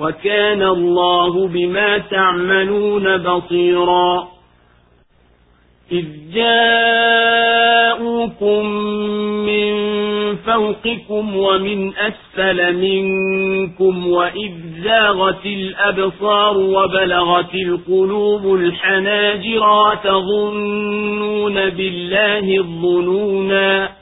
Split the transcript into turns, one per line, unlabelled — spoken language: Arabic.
وكان الله بما تعملون بصيرا. إذ جاءوكم من فوقكم ومن أسفل منكم وإذ زاغت الأبصار وبلغت القلوب الحناجر تظنون بالله الظنونا